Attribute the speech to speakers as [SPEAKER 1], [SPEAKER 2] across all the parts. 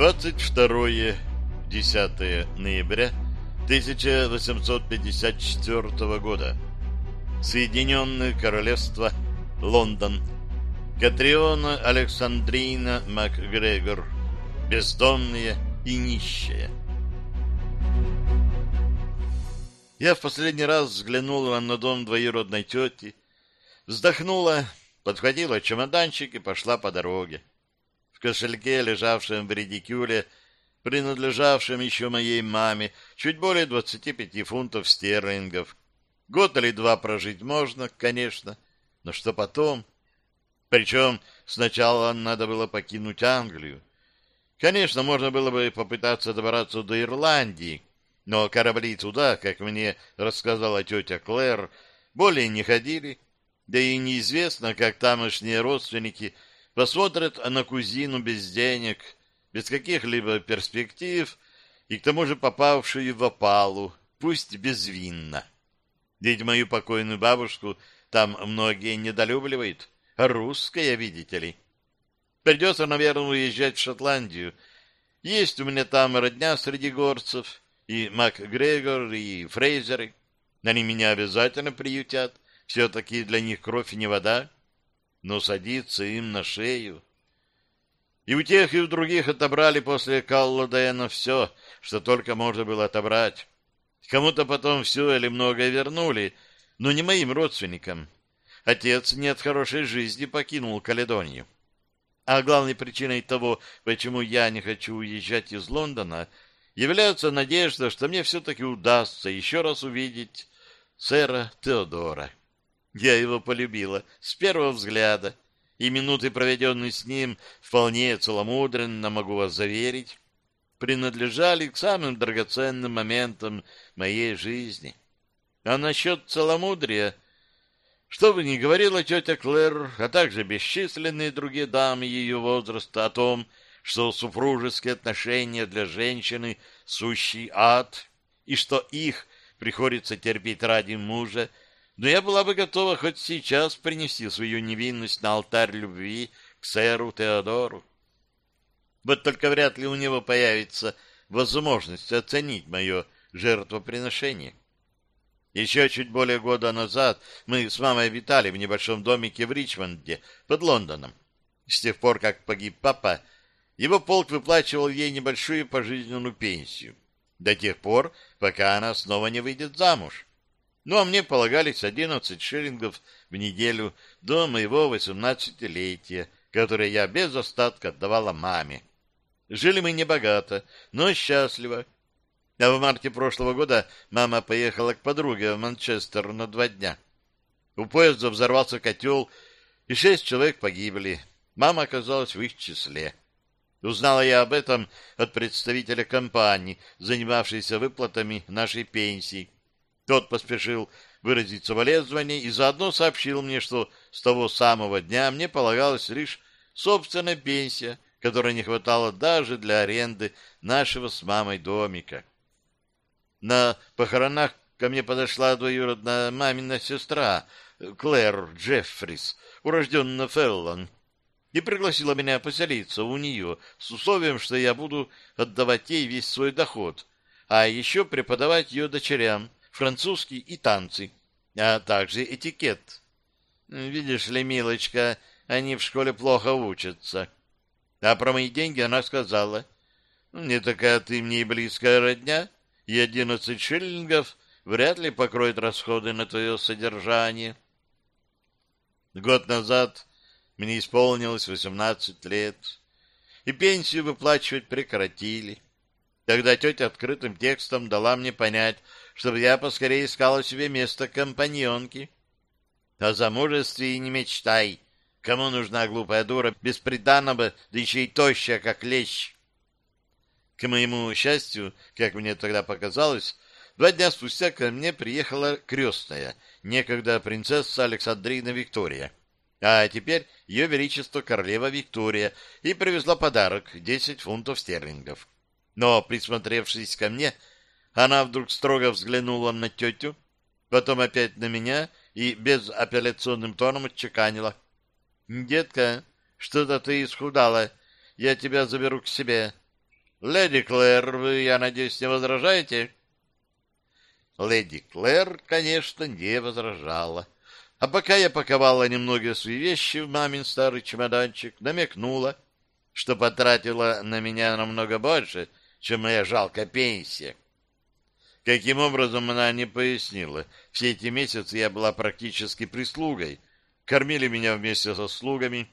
[SPEAKER 1] 22-10 ноября 1854 года. Соединенное Королевство, Лондон. Катриона Александрина МакГрегор. Бездомные и нищие. Я в последний раз взглянула на дом двоюродной тети, вздохнула, подхватила чемоданчик и пошла по дороге. В кошельке, лежавшем в редикюле, принадлежавшем еще моей маме, чуть более 25 фунтов стерлингов. Год или два прожить можно, конечно, но что потом? Причем сначала надо было покинуть Англию. Конечно, можно было бы попытаться добраться до Ирландии, но корабли туда, как мне рассказала тетя Клэр, более не ходили, да и неизвестно, как тамошние родственники – посмотрят на кузину без денег, без каких-либо перспектив и к тому же попавшую в опалу, пусть безвинно. Ведь мою покойную бабушку там многие недолюбливают, русская, видите ли. Придется, наверное, уезжать в Шотландию. Есть у меня там родня среди горцев, и МакГрегор, и Фрейзеры. Они меня обязательно приютят, все-таки для них кровь не вода но садиться им на шею. И у тех, и у других отобрали после Калладена все, что только можно было отобрать. Кому-то потом все или многое вернули, но не моим родственникам. Отец не от хорошей жизни покинул Каледонию. А главной причиной того, почему я не хочу уезжать из Лондона, является надежда, что мне все-таки удастся еще раз увидеть сэра Теодора. Я его полюбила с первого взгляда, и минуты, проведенные с ним, вполне целомудренно, могу вас заверить, принадлежали к самым драгоценным моментам моей жизни. А насчет целомудрия, что бы ни говорила тетя Клэр, а также бесчисленные другие дамы ее возраста о том, что супружеские отношения для женщины — сущий ад, и что их приходится терпеть ради мужа, но я была бы готова хоть сейчас принести свою невинность на алтарь любви к сэру Теодору. Вот только вряд ли у него появится возможность оценить мое жертвоприношение. Еще чуть более года назад мы с мамой витали в небольшом домике в Ричмонде под Лондоном. С тех пор, как погиб папа, его полк выплачивал ей небольшую пожизненную пенсию. До тех пор, пока она снова не выйдет замуж. Ну, а мне полагались одиннадцать шиллингов в неделю до моего восемнадцатилетия, которое я без остатка отдавала маме. Жили мы небогато, но счастливо. А в марте прошлого года мама поехала к подруге в Манчестер на два дня. У поезда взорвался котел, и шесть человек погибли. Мама оказалась в их числе. Узнала я об этом от представителя компании, занимавшейся выплатами нашей пенсии. Тот поспешил выразить соболезнование и заодно сообщил мне, что с того самого дня мне полагалась лишь собственная пенсия, которой не хватало даже для аренды нашего с мамой домика. На похоронах ко мне подошла двоюродная мамина сестра Клэр Джеффрис, урожденная Феллон, и пригласила меня поселиться у нее с условием, что я буду отдавать ей весь свой доход, а еще преподавать ее дочерям, французский и танцы, а также этикет. Видишь ли, милочка, они в школе плохо учатся. А про мои деньги она сказала, не такая ты мне и близкая родня, и одиннадцать шиллингов вряд ли покроет расходы на твое содержание. Год назад мне исполнилось восемнадцать лет, и пенсию выплачивать прекратили. Тогда тетя открытым текстом дала мне понять, чтобы я поскорее искала себе место компаньонки. О замужестве и не мечтай. Кому нужна глупая дура, бесприданного, да еще и тощая, как лещ? К моему счастью, как мне тогда показалось, два дня спустя ко мне приехала крестная, некогда принцесса Александрина Виктория, а теперь ее величество королева Виктория, и привезла подарок — десять фунтов стерлингов. Но, присмотревшись ко мне, — она вдруг строго взглянула на тетю, потом опять на меня и безапелляционным тоном отчеканила. — Детка, что-то ты исхудала. Я тебя заберу к себе. Леди Клэр, вы, я надеюсь, не возражаете? Леди Клэр, конечно, не возражала. А пока я паковала немного свои вещи в мамин старый чемоданчик, намекнула, что потратила на меня намного больше, чем моя жалкая пенсия. Каким образом, она не пояснила. Все эти месяцы я была практически прислугой. Кормили меня вместе со слугами,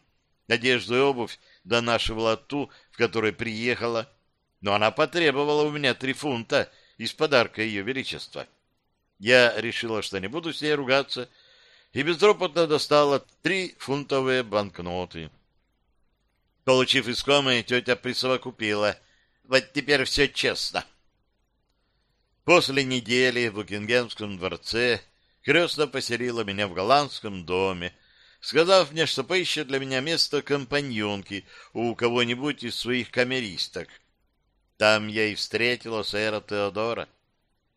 [SPEAKER 1] одежду и обувь донашивала ту, в которой приехала, но она потребовала у меня три фунта из подарка ее величества. Я решила, что не буду с ней ругаться, и безропотно достала три фунтовые банкноты. Получив искомое, тетя присовокупила. Вот теперь все честно. После недели в Букингемском дворце крестно поселила меня в голландском доме, сказав мне, что поищет для меня место компаньонки у кого-нибудь из своих камеристок. Там я и встретила сэра Теодора,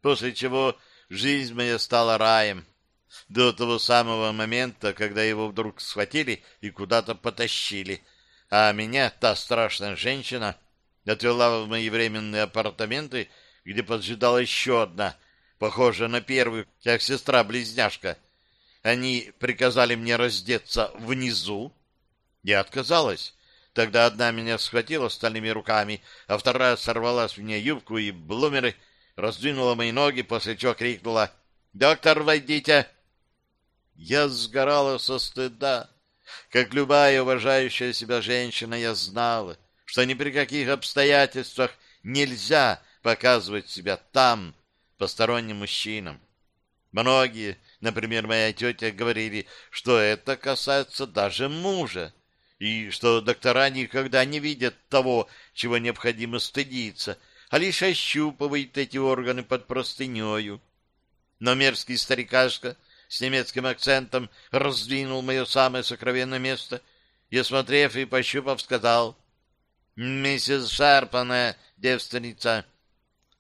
[SPEAKER 1] после чего жизнь моя стала раем до того самого момента, когда его вдруг схватили и куда-то потащили, а меня, та страшная женщина, отвела в мои временные апартаменты, где поджидала еще одна, похожая на первую, как сестра-близняшка. Они приказали мне раздеться внизу. Я отказалась. Тогда одна меня схватила стальными руками, а вторая сорвала с меня юбку и блумеры, раздвинула мои ноги, после чего крикнула «Доктор, войдите!» Я сгорала со стыда. Как любая уважающая себя женщина, я знала, что ни при каких обстоятельствах нельзя показывать себя там, посторонним мужчинам. Многие, например, моя тетя, говорили, что это касается даже мужа, и что доктора никогда не видят того, чего необходимо стыдиться, а лишь ощупывают эти органы под простынею. Но мерзкий старикашка — с немецким акцентом раздвинул мое самое сокровенное место и, осмотрев и пощупав, сказал, «Миссис Шарпана, девственница».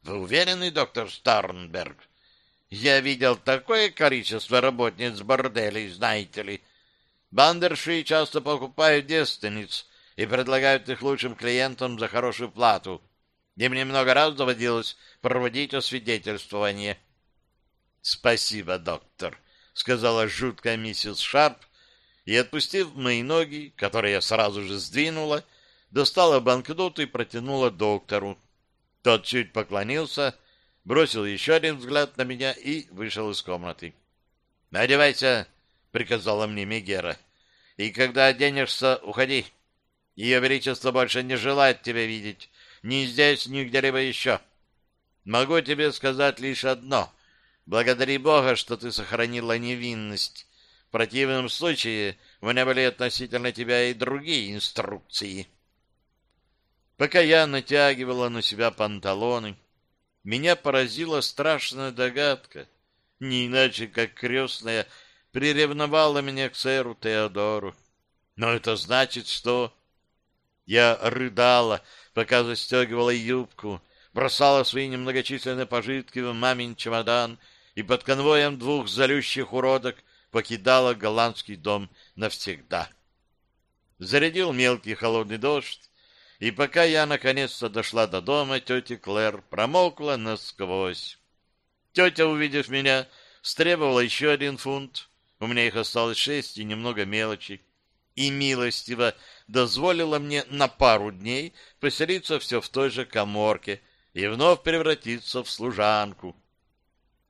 [SPEAKER 1] «Вы уверены, доктор Старнберг? Я видел такое количество работниц борделей, знаете ли. Бандерши часто покупают девственниц и предлагают их лучшим клиентам за хорошую плату. И мне много раз доводилось проводить освидетельствование». «Спасибо, доктор», — сказала жуткая миссис Шарп, и, отпустив мои ноги, которые я сразу же сдвинула, достала банкноту и протянула доктору. Тот чуть поклонился, бросил еще один взгляд на меня и вышел из комнаты. — Одевайся, — приказала мне Мегера, — и когда оденешься, уходи. Ее Величество больше не желает тебя видеть, ни здесь, ни где-либо еще. Могу тебе сказать лишь одно — Благодари Бога, что ты сохранила невинность. В противном случае у меня были относительно тебя и другие инструкции. Пока я натягивала на себя панталоны, меня поразила страшная догадка. Не иначе, как крестная приревновала меня к сэру Теодору. Но это значит, что... Я рыдала, пока застегивала юбку, бросала свои немногочисленные пожитки в мамин чемодан и под конвоем двух залющих уродок покидала голландский дом навсегда. Зарядил мелкий холодный дождь, и пока я наконец-то дошла до дома, тетя Клэр промокла насквозь. Тетя, увидев меня, стребовала еще один фунт, у меня их осталось шесть и немного мелочи, и милостиво дозволила мне на пару дней поселиться все в той же коморке и вновь превратиться в служанку.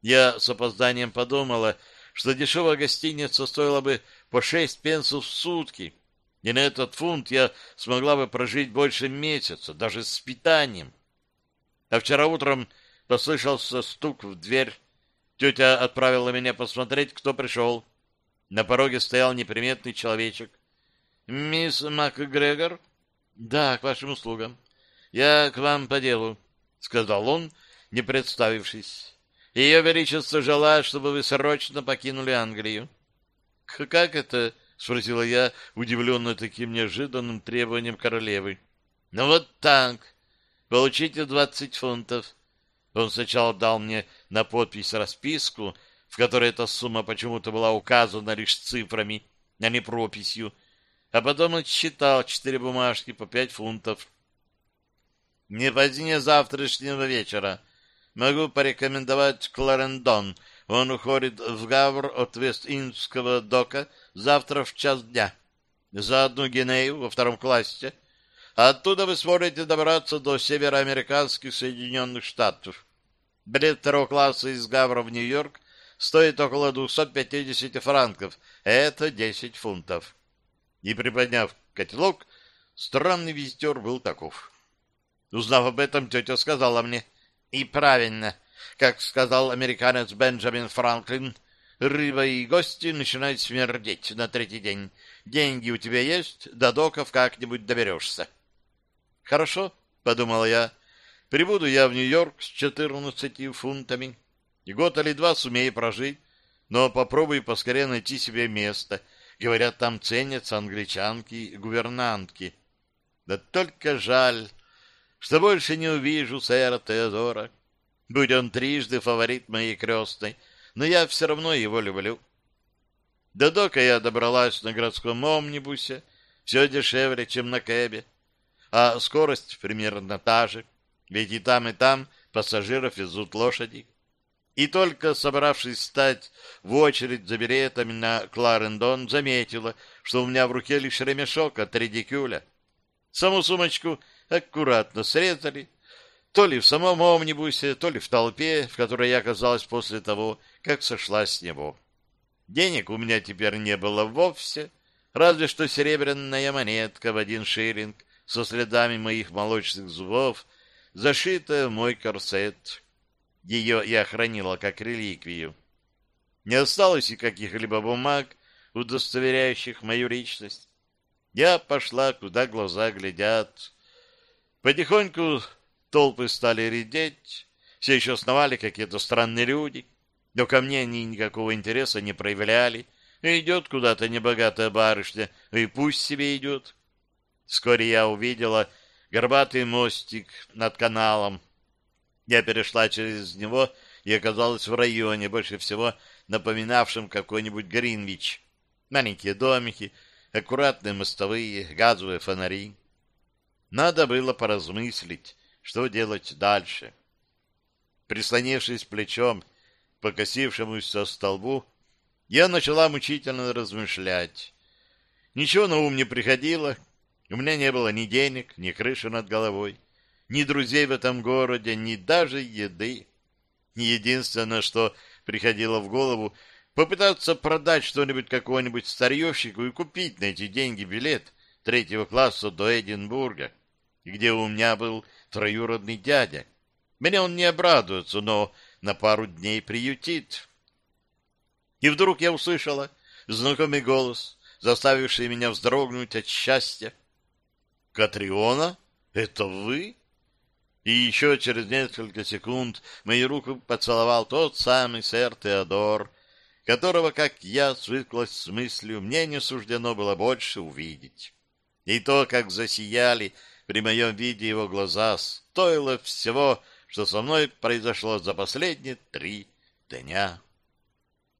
[SPEAKER 1] Я с опозданием подумала, что дешевая гостиница стоила бы по шесть пенсов в сутки, и на этот фунт я смогла бы прожить больше месяца, даже с питанием. А вчера утром послышался стук в дверь. Тетя отправила меня посмотреть, кто пришел. На пороге стоял неприметный человечек. «Мисс МакГрегор?» «Да, к вашим услугам. Я к вам по делу», — сказал он, не представившись. Ее Величество желает, чтобы вы срочно покинули Англию. — Как это? — спросила я, удивленная таким неожиданным требованием королевы. — Ну вот так. Получите двадцать фунтов. Он сначала дал мне на подпись расписку, в которой эта сумма почему-то была указана лишь цифрами, а не прописью, а потом отсчитал четыре бумажки по пять фунтов. Не позднее завтрашнего вечера. Могу порекомендовать Кларендон. Он уходит в Гавр от Вест-Индского дока завтра в час дня. За одну гинею во втором классе. Оттуда вы сможете добраться до североамериканских Соединенных Штатов. Билет второго класса из Гавра в Нью-Йорк стоит около 250 франков. Это 10 фунтов. И приподняв котелок, странный визитер был таков. Узнав об этом, тетя сказала мне, и правильно, как сказал американец Бенджамин Франклин, рыба и гости начинают смердеть на третий день. Деньги у тебя есть, до доков как-нибудь доберешься. Хорошо, подумала я, прибуду я в Нью-Йорк с четырнадцатью фунтами, и год или два сумею прожить, но попробую поскорее найти себе место. Говорят, там ценятся англичанки и гувернантки. Да только жаль, что больше не увижу сэра Теодора. Будь он трижды фаворит моей крестной, но я все равно его люблю. До дока я добралась на городском омнибусе, все дешевле, чем на кэбе, а скорость примерно та же, ведь и там, и там пассажиров везут лошади. И только собравшись стать в очередь за билетами на Кларендон, заметила, что у меня в руке лишь ремешок от редикюля. Саму сумочку аккуратно срезали, то ли в самом омнибусе, то ли в толпе, в которой я оказалась после того, как сошла с него. Денег у меня теперь не было вовсе, разве что серебряная монетка в один шиллинг со следами моих молочных зубов, зашитая в мой корсет. Ее я хранила как реликвию. Не осталось и каких-либо бумаг, удостоверяющих мою личность. Я пошла, куда глаза глядят, Потихоньку толпы стали редеть, все еще сновали какие-то странные люди, но ко мне они никакого интереса не проявляли. Идет куда-то небогатая барышня, и пусть себе идет. Вскоре я увидела горбатый мостик над каналом. Я перешла через него и оказалась в районе, больше всего напоминавшем какой-нибудь Гринвич. Маленькие домики, аккуратные мостовые, газовые фонари. Надо было поразмыслить, что делать дальше. Прислонившись плечом покосившемуся столбу, я начала мучительно размышлять. Ничего на ум не приходило. У меня не было ни денег, ни крыши над головой, ни друзей в этом городе, ни даже еды. Единственное, что приходило в голову, попытаться продать что-нибудь какому-нибудь старьевщику и купить на эти деньги билет третьего класса до Эдинбурга где у меня был троюродный дядя. Меня он не обрадуется, но на пару дней приютит. И вдруг я услышала знакомый голос, заставивший меня вздрогнуть от счастья. «Катриона, это вы?» И еще через несколько секунд мою руку поцеловал тот самый сэр Теодор, которого, как я, свыклась с мыслью, мне не суждено было больше увидеть. И то, как засияли при моем виде его глаза стоило всего, что со мной произошло за последние три дня.